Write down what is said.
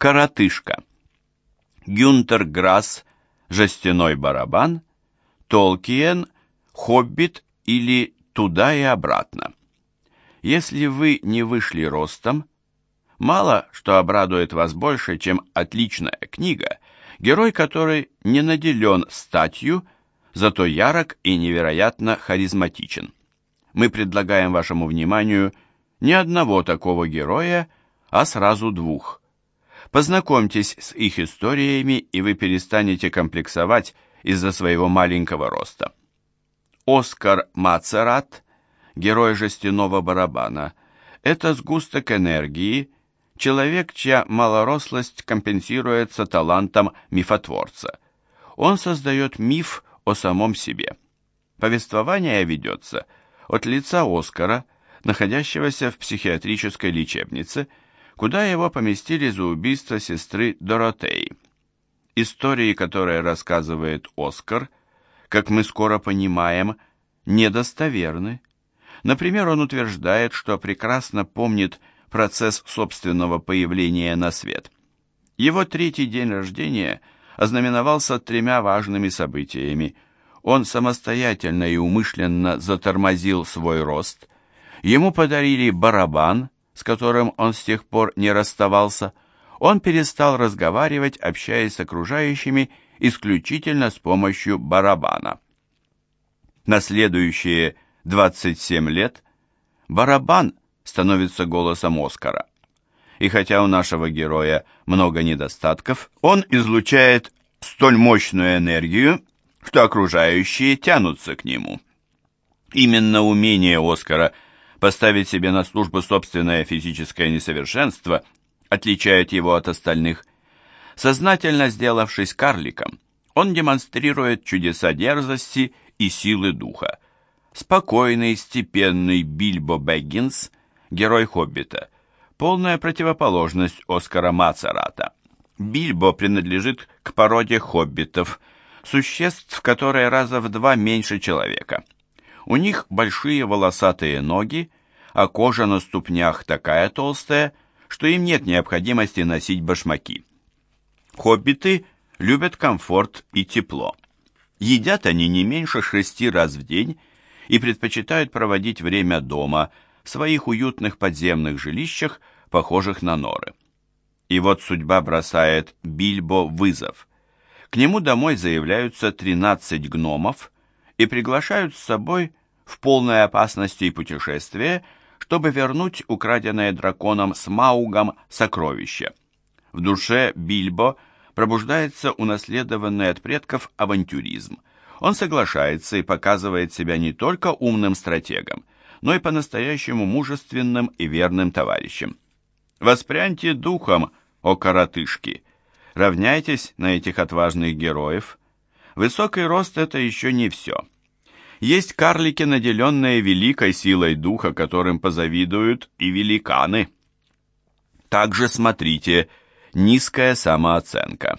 Коротышка. Гюнтер Грасс «Жестяной барабан», Толкиен «Хоббит» или «Туда и обратно». Если вы не вышли ростом, мало что обрадует вас больше, чем отличная книга, герой которой не наделен статью, зато ярок и невероятно харизматичен. Мы предлагаем вашему вниманию не одного такого героя, а сразу двух. Познакомьтесь с их историями, и вы перестанете комплексовать из-за своего маленького роста. Оскар Мацерат, герой жестяного барабана, это сгусток энергии, человек, чья малорослость компенсируется талантом мифотворца. Он создает миф о самом себе. Повествование ведется от лица Оскара, находящегося в психиатрической лечебнице, куда его поместили за убийство сестры Доротеи. Истории, которые рассказывает Оскар, как мы скоро понимаем, недостоверны. Например, он утверждает, что прекрасно помнит процесс собственного появления на свет. Его третий день рождения ознаменовался тремя важными событиями. Он самостоятельно и умышленно затормозил свой рост. Ему подарили барабан, с которым он с тех пор не расставался. Он перестал разговаривать, общаясь с окружающими исключительно с помощью барабана. На следующие 27 лет барабан становится голосом Оскара. И хотя у нашего героя много недостатков, он излучает столь мощную энергию, что окружающие тянутся к нему. Именно умение Оскара поставить себе на службу собственное физическое несовершенство отличает его от остальных. Сознательно сделавшись карликом, он демонстрирует чудеса дерзости и силы духа. Спокойный, степенный Бильбо Бэггинс – герой «Хоббита», полная противоположность Оскара Мацарата. Бильбо принадлежит к породе хоббитов, существ, которые раза в два меньше человека. У них большие волосатые ноги, а кожа на ступнях такая толстая, что им нет необходимости носить башмаки. Хоббиты любят комфорт и тепло. Едят они не меньше шести раз в день и предпочитают проводить время дома – в своих уютных подземных жилищах, похожих на норы. И вот судьба бросает Бильбо вызов. К нему домой заявляются 13 гномов и приглашают с собой в полной опасности и путешествие, чтобы вернуть украденное драконом с Маугом сокровище. В душе Бильбо пробуждается унаследованный от предков авантюризм. Он соглашается и показывает себя не только умным стратегом, но и по-настоящему мужественным и верным товарищем. Воспряньте духом, о коротышки! Равняйтесь на этих отважных героев. Высокий рост – это еще не все. Есть карлики, наделенные великой силой духа, которым позавидуют и великаны. Также смотрите «Низкая самооценка».